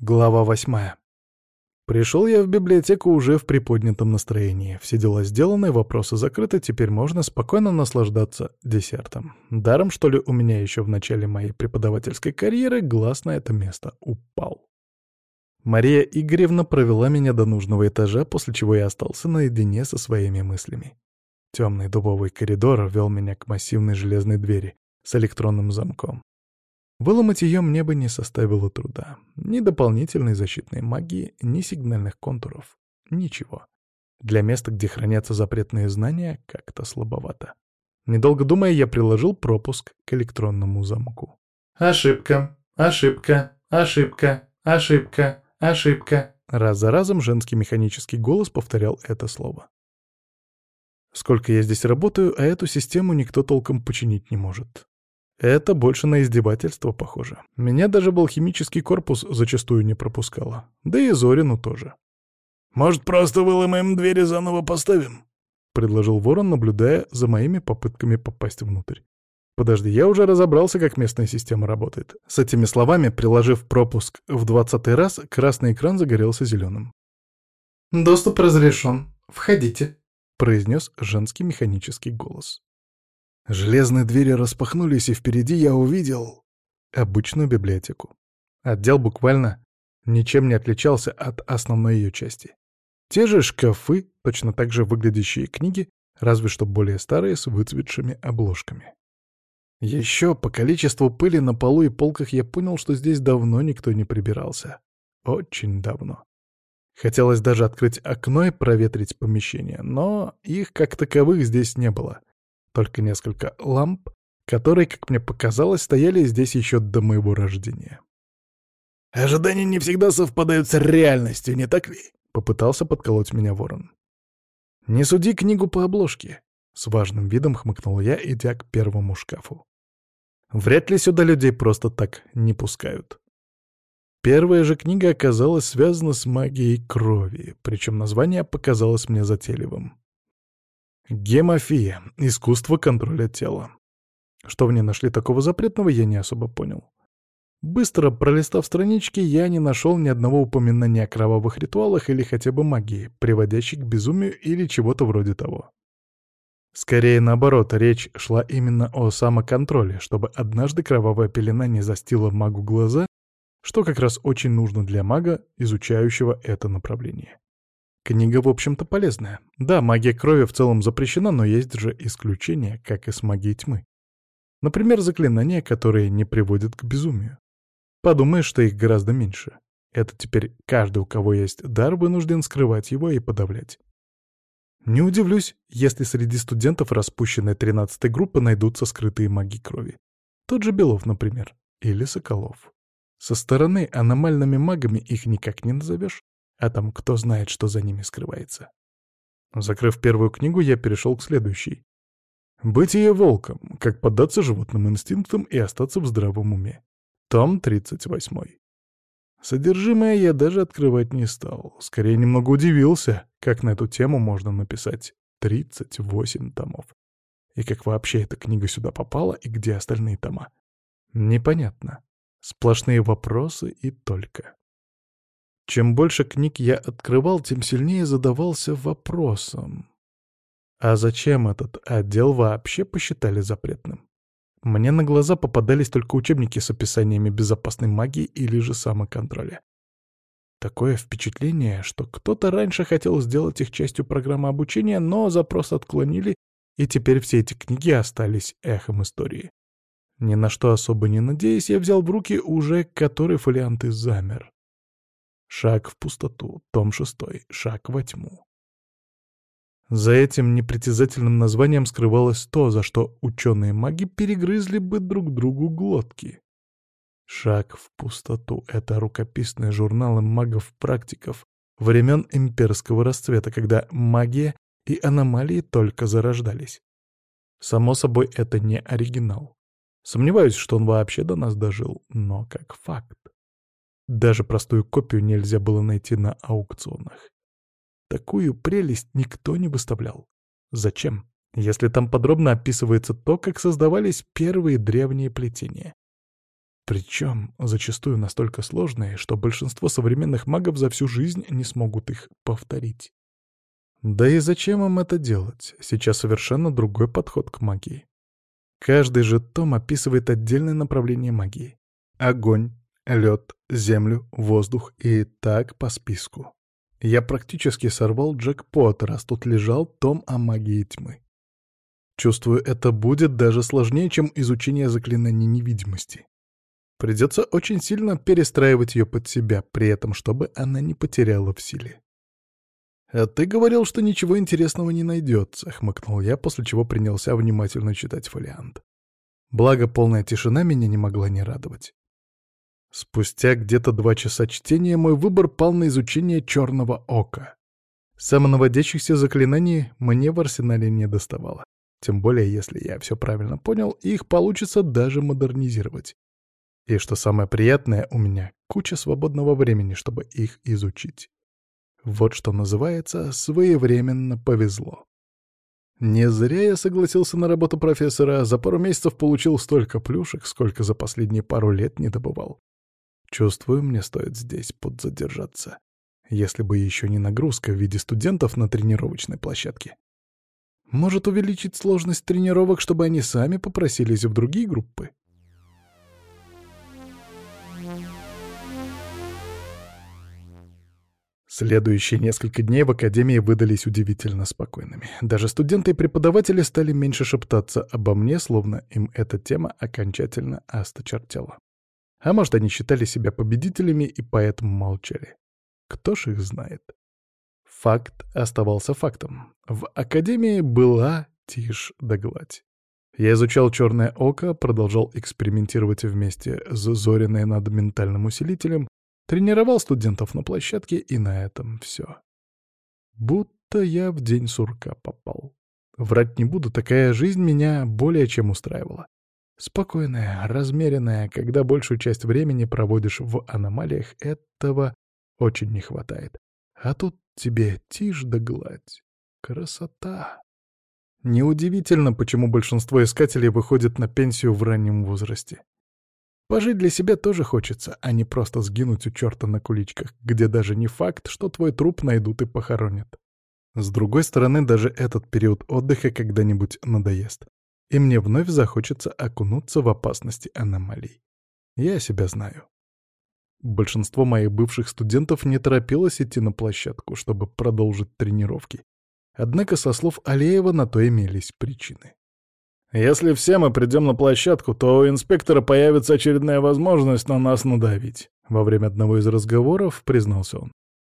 Глава восьмая. Пришел я в библиотеку уже в приподнятом настроении. Все дела сделаны, вопросы закрыты, теперь можно спокойно наслаждаться десертом. Даром, что ли, у меня еще в начале моей преподавательской карьеры глаз на это место упал. Мария Игоревна провела меня до нужного этажа, после чего я остался наедине со своими мыслями. Темный дубовый коридор вел меня к массивной железной двери с электронным замком. Выломать ее мне бы не составило труда. Ни дополнительной защитной магии, ни сигнальных контуров. Ничего. Для места, где хранятся запретные знания, как-то слабовато. Недолго думая, я приложил пропуск к электронному замку. «Ошибка, ошибка, ошибка, ошибка, ошибка». Раз за разом женский механический голос повторял это слово. Сколько я здесь работаю, а эту систему никто толком починить не может. Это больше на издевательство похоже. Меня даже был химический корпус зачастую не пропускало. Да и Зорину тоже. «Может, просто выломаем двери заново поставим?» — предложил Ворон, наблюдая за моими попытками попасть внутрь. Подожди, я уже разобрался, как местная система работает. С этими словами, приложив пропуск в двадцатый раз, красный экран загорелся зеленым. «Доступ разрешен. Входите», — произнес женский механический голос. Железные двери распахнулись, и впереди я увидел обычную библиотеку. Отдел буквально ничем не отличался от основной ее части. Те же шкафы, точно так же выглядящие книги, разве что более старые, с выцветшими обложками. Еще по количеству пыли на полу и полках я понял, что здесь давно никто не прибирался. Очень давно. Хотелось даже открыть окно и проветрить помещение, но их как таковых здесь не было только несколько ламп, которые, как мне показалось, стояли здесь еще до моего рождения. «Ожидания не всегда совпадают с реальностью, не так ли?» — попытался подколоть меня ворон. «Не суди книгу по обложке», — с важным видом хмыкнул я, идя к первому шкафу. «Вряд ли сюда людей просто так не пускают». Первая же книга оказалась связана с магией крови, причем название показалось мне затейливым. Гемофия — искусство контроля тела. Что в ней нашли такого запретного, я не особо понял. Быстро пролистав странички, я не нашел ни одного упоминания о кровавых ритуалах или хотя бы магии, приводящей к безумию или чего-то вроде того. Скорее наоборот, речь шла именно о самоконтроле, чтобы однажды кровавая пелена не застила магу глаза, что как раз очень нужно для мага, изучающего это направление. Книга, в общем-то, полезная. Да, магия крови в целом запрещена, но есть же исключения, как и с магией тьмы. Например, заклинания, которые не приводят к безумию. Подумаешь, что их гораздо меньше. Это теперь каждый, у кого есть дар, вынужден скрывать его и подавлять. Не удивлюсь, если среди студентов распущенной 13-й группы найдутся скрытые маги крови. Тот же Белов, например, или Соколов. Со стороны аномальными магами их никак не назовешь, а там кто знает, что за ними скрывается. Закрыв первую книгу, я перешел к следующей. «Бытие волком. Как поддаться животным инстинктам и остаться в здравом уме». Том 38. Содержимое я даже открывать не стал. Скорее, немного удивился, как на эту тему можно написать 38 томов. И как вообще эта книга сюда попала, и где остальные тома. Непонятно. Сплошные вопросы и только. Чем больше книг я открывал, тем сильнее задавался вопросом. А зачем этот отдел вообще посчитали запретным? Мне на глаза попадались только учебники с описаниями безопасной магии или же самоконтроля. Такое впечатление, что кто-то раньше хотел сделать их частью программы обучения, но запрос отклонили, и теперь все эти книги остались эхом истории. Ни на что особо не надеясь, я взял в руки уже который фолиант и замер. Шаг в пустоту. Том шестой. Шаг во тьму. За этим непритязательным названием скрывалось то, за что ученые-маги перегрызли бы друг другу глотки. Шаг в пустоту — это рукописные журналы магов-практиков времен имперского расцвета, когда магия и аномалии только зарождались. Само собой, это не оригинал. Сомневаюсь, что он вообще до нас дожил, но как факт. Даже простую копию нельзя было найти на аукционах. Такую прелесть никто не выставлял. Зачем? Если там подробно описывается то, как создавались первые древние плетения. Причем зачастую настолько сложные, что большинство современных магов за всю жизнь не смогут их повторить. Да и зачем им это делать? Сейчас совершенно другой подход к магии. Каждый же том описывает отдельное направление магии. Огонь, лед, землю, воздух и так по списку. Я практически сорвал джекпот, раз тут лежал том о магии тьмы. Чувствую, это будет даже сложнее, чем изучение заклинаний невидимости. Придется очень сильно перестраивать ее под себя, при этом чтобы она не потеряла в силе. «А ты говорил, что ничего интересного не найдется», — хмыкнул я, после чего принялся внимательно читать фолиант. Благо, полная тишина меня не могла не радовать. Спустя где-то два часа чтения мой выбор пал на изучение черного ока. Самонаводящихся заклинаний мне в арсенале не доставало. Тем более, если я все правильно понял, их получится даже модернизировать. И что самое приятное, у меня куча свободного времени, чтобы их изучить. Вот что называется «своевременно повезло». Не зря я согласился на работу профессора, за пару месяцев получил столько плюшек, сколько за последние пару лет не добывал. Чувствую, мне стоит здесь подзадержаться. Если бы еще не нагрузка в виде студентов на тренировочной площадке. Может увеличить сложность тренировок, чтобы они сами попросились в другие группы? Следующие несколько дней в Академии выдались удивительно спокойными. Даже студенты и преподаватели стали меньше шептаться обо мне, словно им эта тема окончательно осточертела. А может, они считали себя победителями и поэтому молчали. Кто ж их знает? Факт оставался фактом. В Академии была тишь да гладь. Я изучал черное око, продолжал экспериментировать вместе с Зориной над ментальным усилителем, Тренировал студентов на площадке, и на этом все. Будто я в день сурка попал. Врать не буду, такая жизнь меня более чем устраивала. Спокойная, размеренная, когда большую часть времени проводишь в аномалиях, этого очень не хватает. А тут тебе тишь да гладь. Красота. Неудивительно, почему большинство искателей выходит на пенсию в раннем возрасте. Пожить для себя тоже хочется, а не просто сгинуть у черта на куличках, где даже не факт, что твой труп найдут и похоронят. С другой стороны, даже этот период отдыха когда-нибудь надоест, и мне вновь захочется окунуться в опасности аномалий. Я себя знаю. Большинство моих бывших студентов не торопилось идти на площадку, чтобы продолжить тренировки. Однако, со слов Алеева, на то имелись причины. Если все мы придем на площадку, то у инспектора появится очередная возможность на нас надавить. Во время одного из разговоров признался он.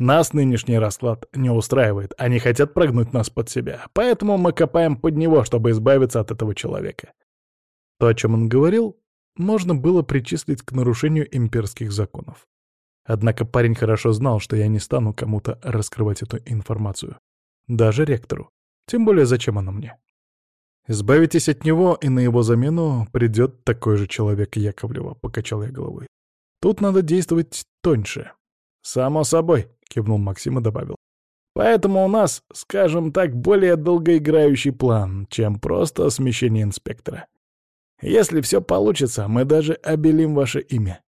Нас нынешний расклад не устраивает, они хотят прогнуть нас под себя, поэтому мы копаем под него, чтобы избавиться от этого человека. То, о чем он говорил, можно было причислить к нарушению имперских законов. Однако парень хорошо знал, что я не стану кому-то раскрывать эту информацию. Даже ректору. Тем более, зачем она мне? «Избавитесь от него, и на его замену придет такой же человек Яковлева», — покачал я головой. «Тут надо действовать тоньше». «Само собой», — кивнул Максим и добавил. «Поэтому у нас, скажем так, более долгоиграющий план, чем просто смещение инспектора. Если все получится, мы даже обелим ваше имя».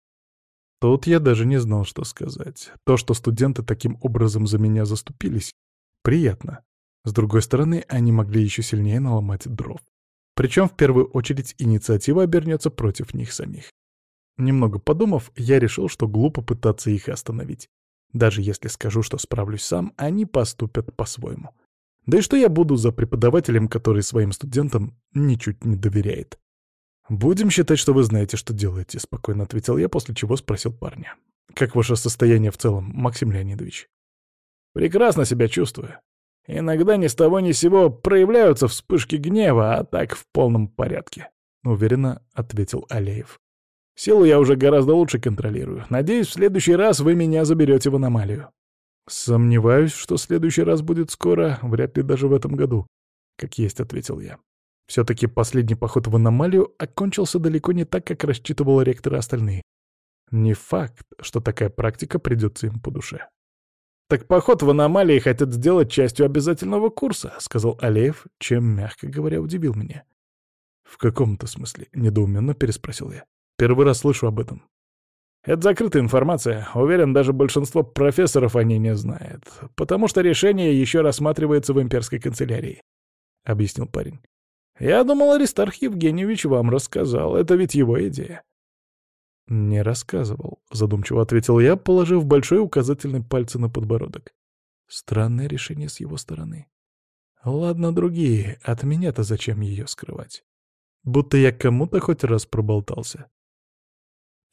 Тут я даже не знал, что сказать. То, что студенты таким образом за меня заступились, приятно. С другой стороны, они могли еще сильнее наломать дров. Причем в первую очередь инициатива обернется против них самих. Немного подумав, я решил, что глупо пытаться их остановить. Даже если скажу, что справлюсь сам, они поступят по-своему. Да и что я буду за преподавателем, который своим студентам ничуть не доверяет? «Будем считать, что вы знаете, что делаете», — спокойно ответил я, после чего спросил парня. «Как ваше состояние в целом, Максим Леонидович?» «Прекрасно себя чувствую. Иногда ни с того ни сего проявляются вспышки гнева, а так в полном порядке», — уверенно ответил Алеев. «Силу я уже гораздо лучше контролирую. Надеюсь, в следующий раз вы меня заберете в аномалию». «Сомневаюсь, что следующий раз будет скоро, вряд ли даже в этом году», — как есть ответил я. Все-таки последний поход в аномалию окончился далеко не так, как рассчитывал ректор и остальные. Не факт, что такая практика придется им по душе. «Так поход в аномалии хотят сделать частью обязательного курса», — сказал Алеев, чем, мягко говоря, удивил меня. «В каком-то смысле?» — недоуменно переспросил я. Первый раз слышу об этом. Это закрытая информация. Уверен, даже большинство профессоров о ней не знает. Потому что решение еще рассматривается в имперской канцелярии», — объяснил парень. «Я думал, Аристарх Евгеньевич вам рассказал. Это ведь его идея». «Не рассказывал», — задумчиво ответил я, положив большой указательный пальцы на подбородок. Странное решение с его стороны. Ладно, другие, от меня-то зачем ее скрывать? Будто я кому-то хоть раз проболтался.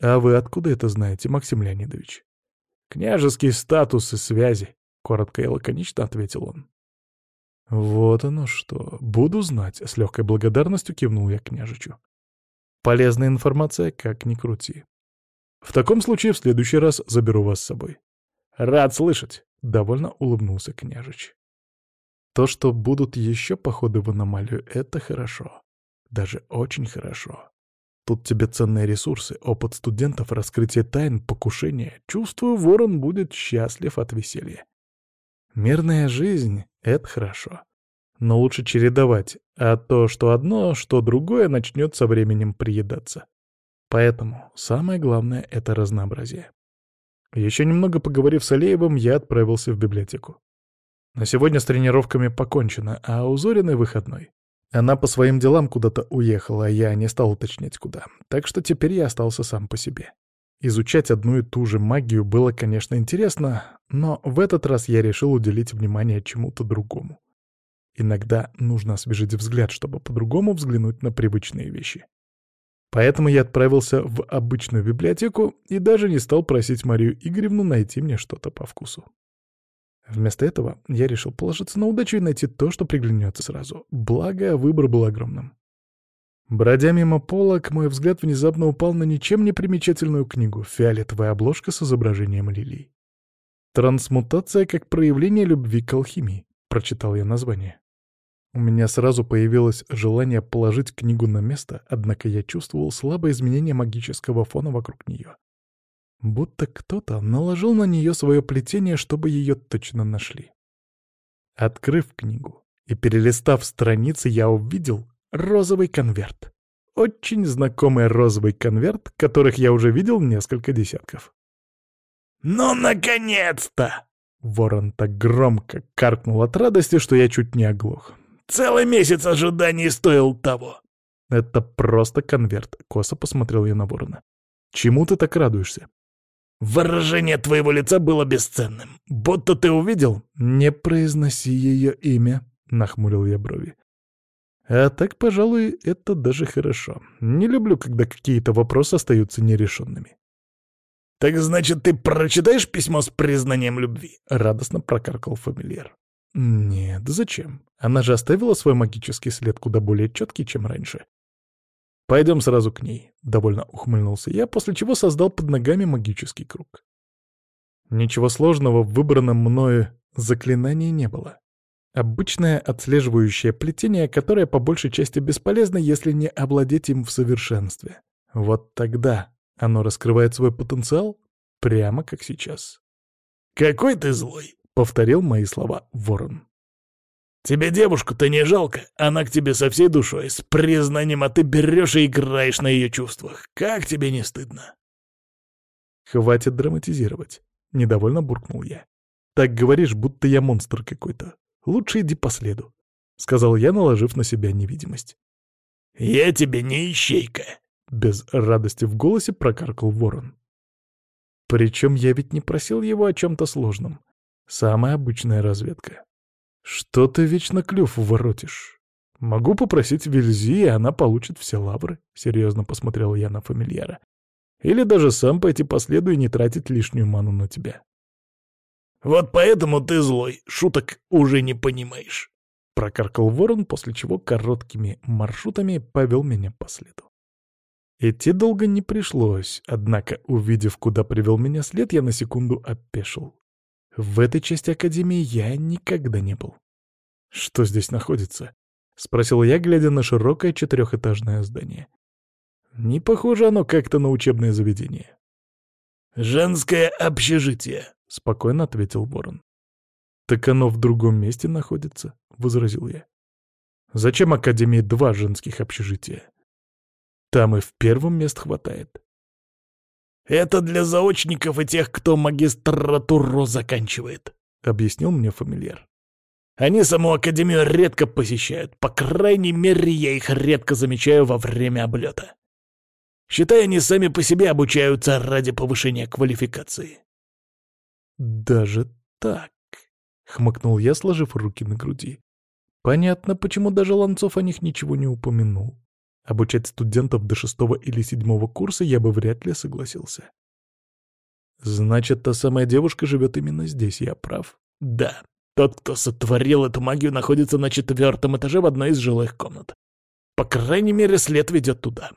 «А вы откуда это знаете, Максим Леонидович?» «Княжеский статус и связи», — коротко и лаконично ответил он. «Вот оно что. Буду знать», — с легкой благодарностью кивнул я княжичу. «Полезная информация, как ни крути. В таком случае в следующий раз заберу вас с собой». «Рад слышать», — довольно улыбнулся княжич. То, что будут еще походы в аномалию, это хорошо. Даже очень хорошо. Тут тебе ценные ресурсы, опыт студентов, раскрытие тайн, покушение. Чувствую, ворон будет счастлив от веселья. Мирная жизнь — это хорошо. Но лучше чередовать, а то, что одно, что другое начнет со временем приедаться. Поэтому самое главное — это разнообразие. Еще немного поговорив с Алеевым, я отправился в библиотеку. На сегодня с тренировками покончено, а у Зориной выходной. Она по своим делам куда-то уехала, а я не стал уточнять куда. Так что теперь я остался сам по себе. Изучать одну и ту же магию было, конечно, интересно, но в этот раз я решил уделить внимание чему-то другому. Иногда нужно освежить взгляд, чтобы по-другому взглянуть на привычные вещи. Поэтому я отправился в обычную библиотеку и даже не стал просить Марию Игоревну найти мне что-то по вкусу. Вместо этого я решил положиться на удачу и найти то, что приглянется сразу. Благо, выбор был огромным. Бродя мимо полок, мой взгляд внезапно упал на ничем не примечательную книгу «Фиолетовая обложка с изображением лилий». «Трансмутация как проявление любви к алхимии», — прочитал я название. У меня сразу появилось желание положить книгу на место, однако я чувствовал слабое изменение магического фона вокруг нее. Будто кто-то наложил на нее свое плетение, чтобы ее точно нашли. Открыв книгу и перелистав страницы, я увидел розовый конверт. Очень знакомый розовый конверт, которых я уже видел несколько десятков. «Ну, наконец-то!» Ворон так громко каркнул от радости, что я чуть не оглох. «Целый месяц ожиданий стоил того!» «Это просто конверт», — косо посмотрел я на ворона. «Чему ты так радуешься?» Выражение твоего лица было бесценным. Будто ты увидел...» «Не произноси ее имя», — нахмурил я брови. «А так, пожалуй, это даже хорошо. Не люблю, когда какие-то вопросы остаются нерешенными». «Так значит, ты прочитаешь письмо с признанием любви?» — радостно прокаркал фамильяр. «Нет, зачем? Она же оставила свой магический след куда более четкий, чем раньше. «Пойдем сразу к ней», — довольно ухмыльнулся я, после чего создал под ногами магический круг. Ничего сложного в выбранном мною заклинании не было. Обычное отслеживающее плетение, которое по большей части бесполезно, если не овладеть им в совершенстве. Вот тогда оно раскрывает свой потенциал прямо как сейчас. «Какой ты злой!» — повторил мои слова Ворон. Тебе девушку-то не жалко, она к тебе со всей душой, с признанием, а ты берешь и играешь на ее чувствах. Как тебе не стыдно?» «Хватит драматизировать», — недовольно буркнул я. «Так говоришь, будто я монстр какой-то. Лучше иди по следу», — сказал я, наложив на себя невидимость. «Я тебе не ищейка», — без радости в голосе прокаркал ворон. Причем я ведь не просил его о чем-то сложном. Самая обычная разведка. «Что ты вечно клюв воротишь? Могу попросить Вильзи, и она получит все лавры», — серьезно посмотрел я на фамильяра. «Или даже сам пойти по следу и не тратить лишнюю ману на тебя». «Вот поэтому ты злой, шуток уже не понимаешь», — прокаркал ворон, после чего короткими маршрутами повел меня по следу. Идти долго не пришлось, однако, увидев, куда привел меня след, я на секунду опешил. В этой части Академии я никогда не был. «Что здесь находится?» — спросил я, глядя на широкое четырехэтажное здание. Не похоже оно как-то на учебное заведение. «Женское общежитие», — спокойно ответил Ворон. «Так оно в другом месте находится», — возразил я. «Зачем Академии два женских общежития?» Там и в первом мест хватает. «Это для заочников и тех, кто магистратуру заканчивает», — объяснил мне фамильяр. «Они саму Академию редко посещают, по крайней мере, я их редко замечаю во время облета. Считай, они сами по себе обучаются ради повышения квалификации». «Даже так?» — хмыкнул я, сложив руки на груди. «Понятно, почему даже Ланцов о них ничего не упомянул. Обучать студентов до шестого или седьмого курса я бы вряд ли согласился. Значит, та самая девушка живет именно здесь, я прав? Да. Тот, кто сотворил эту магию, находится на четвертом этаже в одной из жилых комнат. По крайней мере, след ведет туда.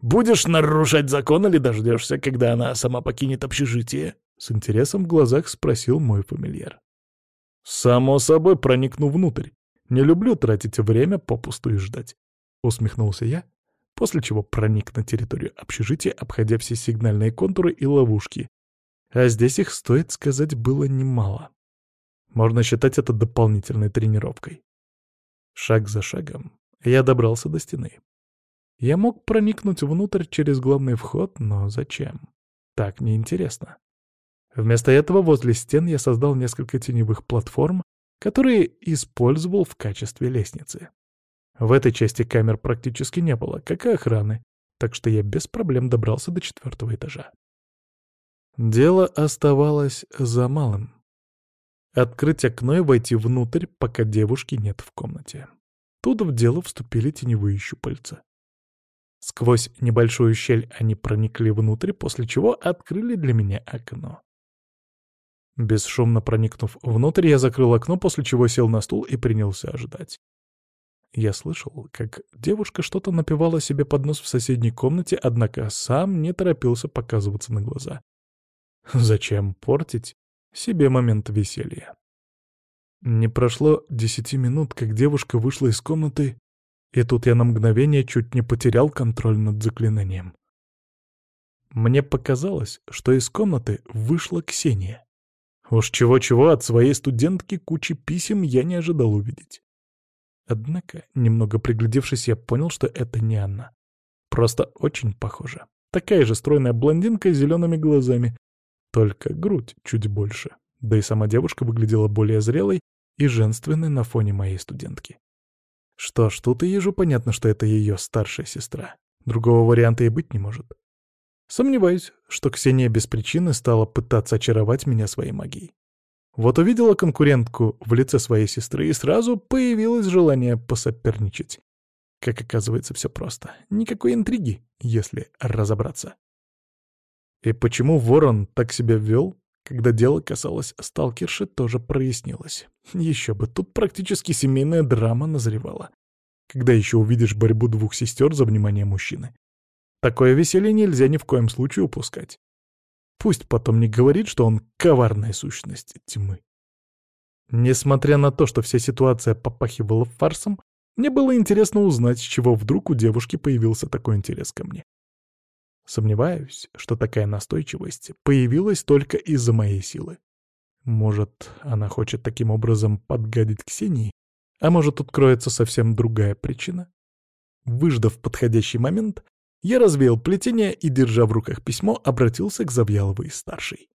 Будешь нарушать закон или дождешься, когда она сама покинет общежитие? С интересом в глазах спросил мой фамильяр. Само собой проникну внутрь. Не люблю тратить время попусту и ждать. Усмехнулся я, после чего проник на территорию общежития, обходя все сигнальные контуры и ловушки. А здесь их, стоит сказать, было немало. Можно считать это дополнительной тренировкой. Шаг за шагом я добрался до стены. Я мог проникнуть внутрь через главный вход, но зачем? Так неинтересно. Вместо этого возле стен я создал несколько теневых платформ, которые использовал в качестве лестницы. В этой части камер практически не было, как и охраны, так что я без проблем добрался до четвертого этажа. Дело оставалось за малым. Открыть окно и войти внутрь, пока девушки нет в комнате. Тут в дело вступили теневые щупальца. Сквозь небольшую щель они проникли внутрь, после чего открыли для меня окно. Бесшумно проникнув внутрь, я закрыл окно, после чего сел на стул и принялся ждать. Я слышал, как девушка что-то напевала себе под нос в соседней комнате, однако сам не торопился показываться на глаза. Зачем портить себе момент веселья? Не прошло десяти минут, как девушка вышла из комнаты, и тут я на мгновение чуть не потерял контроль над заклинанием. Мне показалось, что из комнаты вышла Ксения. Уж чего-чего от своей студентки кучи писем я не ожидал увидеть. Однако, немного приглядевшись, я понял, что это не она. Просто очень похожа. Такая же стройная блондинка с зелеными глазами, только грудь чуть больше. Да и сама девушка выглядела более зрелой и женственной на фоне моей студентки. Что ж, тут и ежу понятно, что это ее старшая сестра. Другого варианта и быть не может. Сомневаюсь, что Ксения без причины стала пытаться очаровать меня своей магией. Вот увидела конкурентку в лице своей сестры, и сразу появилось желание посоперничать. Как оказывается, все просто. Никакой интриги, если разобраться. И почему Ворон так себя вел, когда дело касалось сталкерши, тоже прояснилось. Еще бы, тут практически семейная драма назревала. Когда еще увидишь борьбу двух сестер за внимание мужчины? Такое веселье нельзя ни в коем случае упускать. Пусть потом не говорит, что он коварная сущность тьмы. Несмотря на то, что вся ситуация попахивала фарсом, мне было интересно узнать, с чего вдруг у девушки появился такой интерес ко мне. Сомневаюсь, что такая настойчивость появилась только из-за моей силы. Может, она хочет таким образом подгадить Ксении, а может, тут кроется совсем другая причина? Выждав подходящий момент, я развеял плетение и, держа в руках письмо, обратился к Завьяловой-старшей.